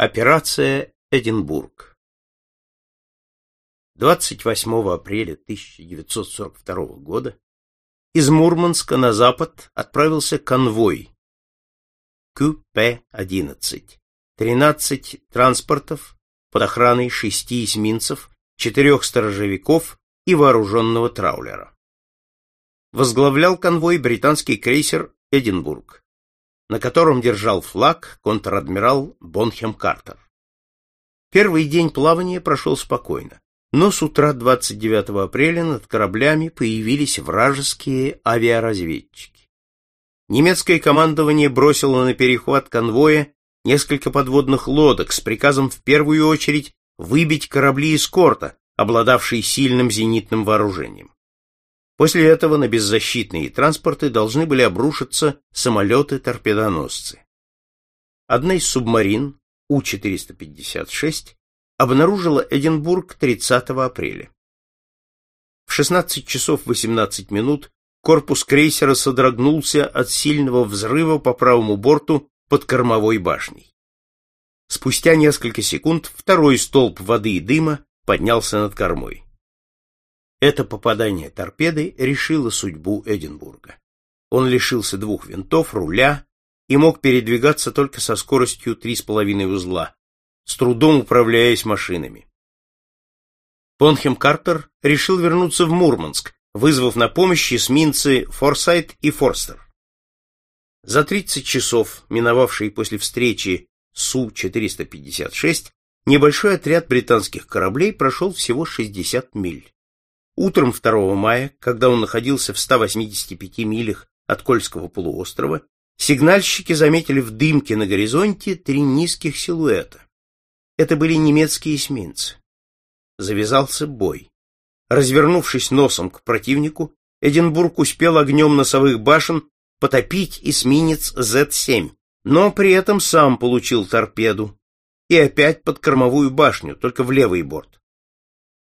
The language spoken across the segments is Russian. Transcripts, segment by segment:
Операция Эдинбург 28 апреля 1942 года из Мурманска на запад отправился конвой КП-11. 13 транспортов под охраной шести эсминцев, четырех сторожевиков и вооруженного траулера. Возглавлял конвой британский крейсер «Эдинбург», на котором держал флаг контр-адмирал Бонхем Картер. Первый день плавания прошел спокойно, но с утра 29 апреля над кораблями появились вражеские авиаразведчики. Немецкое командование бросило на перехват конвоя несколько подводных лодок с приказом в первую очередь выбить корабли эскорта, обладавшие сильным зенитным вооружением. После этого на беззащитные транспорты должны были обрушиться самолеты-торпедоносцы. Одна из субмарин, У-456, обнаружила Эдинбург 30 апреля. В 16 часов 18 минут корпус крейсера содрогнулся от сильного взрыва по правому борту под кормовой башней. Спустя несколько секунд второй столб воды и дыма поднялся над кормой. Это попадание торпеды решило судьбу Эдинбурга. Он лишился двух винтов, руля и мог передвигаться только со скоростью 3,5 узла, с трудом управляясь машинами. Понхем Картер решил вернуться в Мурманск, вызвав на помощь эсминцы Форсайт и Форстер. За 30 часов, миновавшие после встречи Су-456, небольшой отряд британских кораблей прошел всего 60 миль. Утром 2 мая, когда он находился в 185 милях от Кольского полуострова, сигнальщики заметили в дымке на горизонте три низких силуэта. Это были немецкие эсминцы. Завязался бой. Развернувшись носом к противнику, Эдинбург успел огнем носовых башен потопить эсминец Z-7, но при этом сам получил торпеду и опять под кормовую башню, только в левый борт.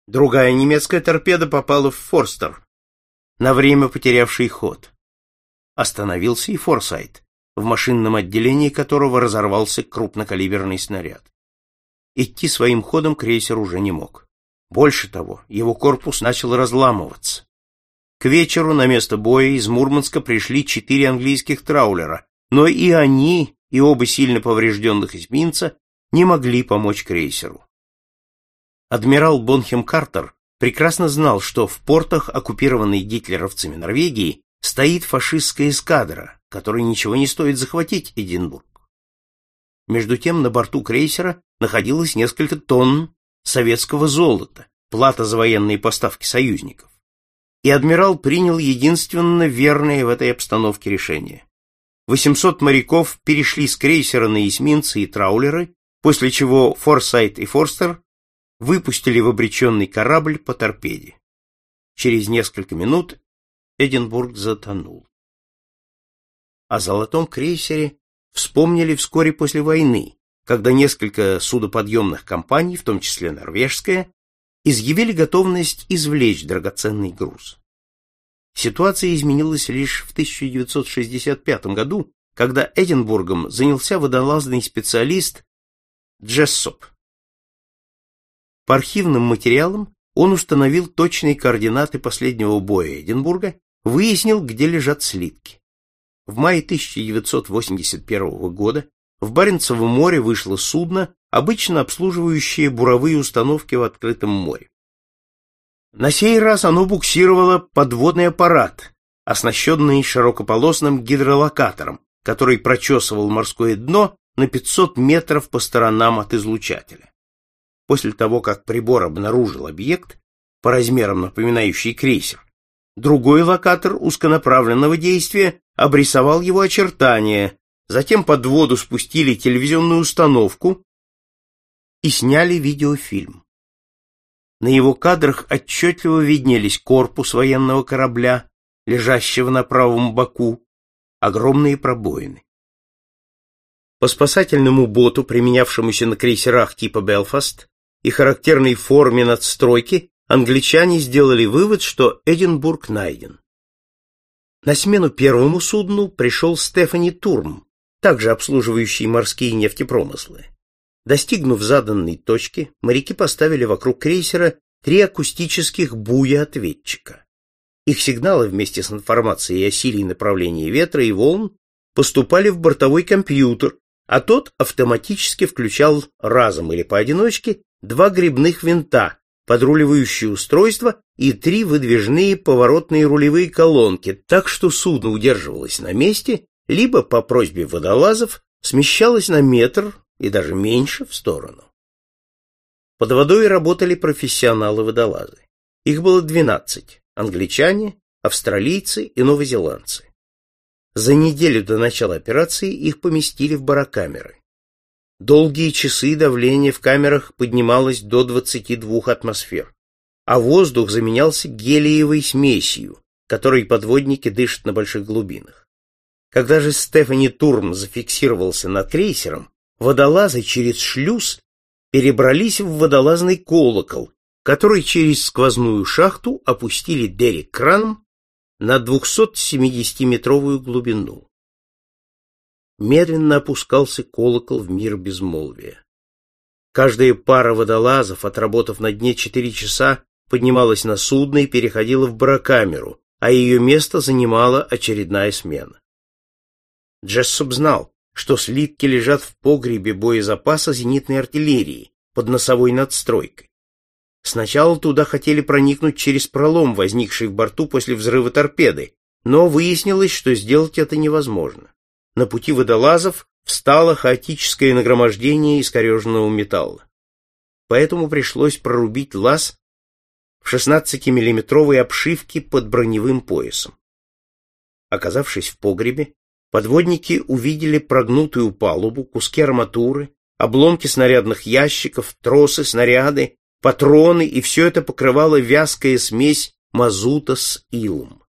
Другая немецкая торпеда попала в Форстер, на время потерявший ход. Остановился и Форсайт, в машинном отделении которого разорвался крупнокалиберный снаряд. Идти своим ходом крейсер уже не мог. Больше того, его корпус начал разламываться. К вечеру на место боя из Мурманска пришли четыре английских траулера, но и они, и оба сильно поврежденных эсминца, не могли помочь крейсеру. Адмирал Бонхем Картер прекрасно знал, что в портах, оккупированной гитлеровцами Норвегии, стоит фашистская эскадра, которой ничего не стоит захватить Эдинбург. Между тем на борту крейсера находилось несколько тонн советского золота, плата за военные поставки союзников. И адмирал принял единственно верное в этой обстановке решение. 800 моряков перешли с крейсера на эсминцы и траулеры, после чего Форсайт и Форстер выпустили в обреченный корабль по торпеде. Через несколько минут Эдинбург затонул. О золотом крейсере вспомнили вскоре после войны, когда несколько судоподъемных компаний, в том числе норвежская, изъявили готовность извлечь драгоценный груз. Ситуация изменилась лишь в 1965 году, когда Эдинбургом занялся водолазный специалист Джессоп. По архивным материалам он установил точные координаты последнего боя Эдинбурга, выяснил, где лежат слитки. В мае 1981 года в Баренцевом море вышло судно, обычно обслуживающее буровые установки в открытом море. На сей раз оно буксировало подводный аппарат, оснащенный широкополосным гидролокатором, который прочесывал морское дно на 500 метров по сторонам от излучателя. После того, как прибор обнаружил объект, по размерам напоминающий крейсер, другой локатор узконаправленного действия обрисовал его очертания, затем под воду спустили телевизионную установку и сняли видеофильм. На его кадрах отчетливо виднелись корпус военного корабля, лежащего на правом боку, огромные пробоины. По спасательному боту, применявшемуся на крейсерах типа «Белфаст», и характерной форме надстройки англичане сделали вывод, что Эдинбург найден. На смену первому судну пришел Стефани Турм, также обслуживающий морские нефтепромыслы. Достигнув заданной точки, моряки поставили вокруг крейсера три акустических буя-ответчика. Их сигналы вместе с информацией о силе и направлении ветра и волн поступали в бортовой компьютер, а тот автоматически включал разом или поодиночке два грибных винта, подруливающие устройства и три выдвижные поворотные рулевые колонки, так что судно удерживалось на месте, либо по просьбе водолазов смещалось на метр и даже меньше в сторону. Под водой работали профессионалы-водолазы. Их было 12 – англичане, австралийцы и новозеландцы. За неделю до начала операции их поместили в барокамеры. Долгие часы давление в камерах поднималось до 22 атмосфер, а воздух заменялся гелиевой смесью, которой подводники дышат на больших глубинах. Когда же Стефани Турм зафиксировался над крейсером, водолазы через шлюз перебрались в водолазный колокол, который через сквозную шахту опустили Дерек краном на 270-метровую глубину. Медленно опускался колокол в мир безмолвия. Каждая пара водолазов, отработав на дне четыре часа, поднималась на судно и переходила в барокамеру, а ее место занимала очередная смена. Джессоп знал, что слитки лежат в погребе боезапаса зенитной артиллерии под носовой надстройкой. Сначала туда хотели проникнуть через пролом, возникший в борту после взрыва торпеды, но выяснилось, что сделать это невозможно. На пути водолазов встало хаотическое нагромождение искореженного металла. Поэтому пришлось прорубить лаз в 16-миллиметровой обшивке под броневым поясом. Оказавшись в погребе, Подводники увидели прогнутую палубу, куски арматуры, обломки снарядных ящиков, тросы, снаряды, патроны, и все это покрывала вязкая смесь мазута с илом.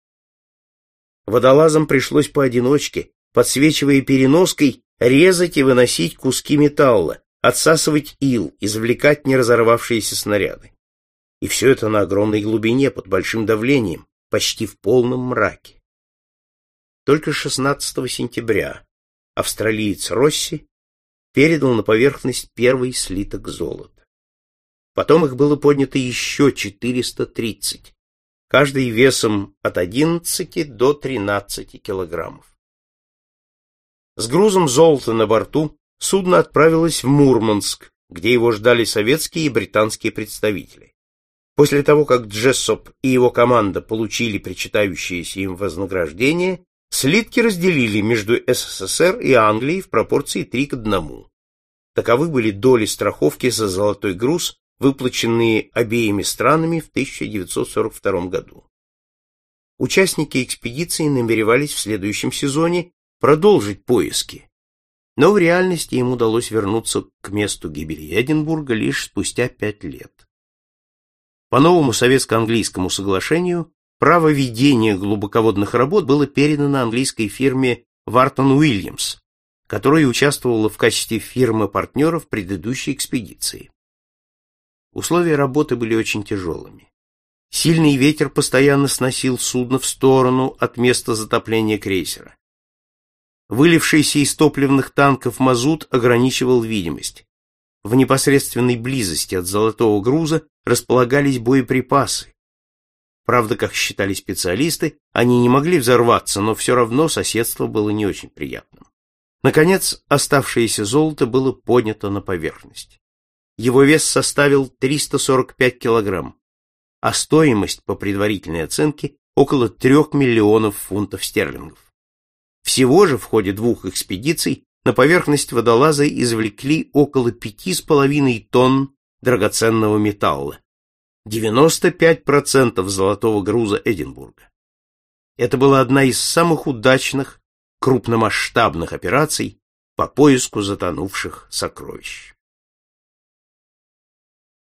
Водолазам пришлось поодиночке, подсвечивая переноской, резать и выносить куски металла, отсасывать ил, извлекать неразорвавшиеся снаряды. И все это на огромной глубине, под большим давлением, почти в полном мраке. Только 16 сентября австралиец Росси передал на поверхность первый слиток золота. Потом их было поднято еще 430, каждый весом от 11 до 13 килограммов. С грузом золота на борту судно отправилось в Мурманск, где его ждали советские и британские представители. После того, как Джессоп и его команда получили причитающееся им вознаграждение, Слитки разделили между СССР и Англией в пропорции 3 к 1. Таковы были доли страховки за золотой груз, выплаченные обеими странами в 1942 году. Участники экспедиции намеревались в следующем сезоне продолжить поиски, но в реальности им удалось вернуться к месту гибели Эдинбурга лишь спустя пять лет. По новому советско-английскому соглашению Право ведения глубоководных работ было передано английской фирме Вартон Уильямс, которая участвовала в качестве фирмы-партнера в предыдущей экспедиции. Условия работы были очень тяжелыми. Сильный ветер постоянно сносил судно в сторону от места затопления крейсера. Вылившийся из топливных танков мазут ограничивал видимость. В непосредственной близости от золотого груза располагались боеприпасы, Правда, как считали специалисты, они не могли взорваться, но все равно соседство было не очень приятным. Наконец, оставшееся золото было поднято на поверхность. Его вес составил 345 килограмм, а стоимость, по предварительной оценке, около 3 миллионов фунтов стерлингов. Всего же в ходе двух экспедиций на поверхность водолаза извлекли около 5,5 тонн драгоценного металла, 95% золотого груза Эдинбурга. Это была одна из самых удачных крупномасштабных операций по поиску затонувших сокровищ.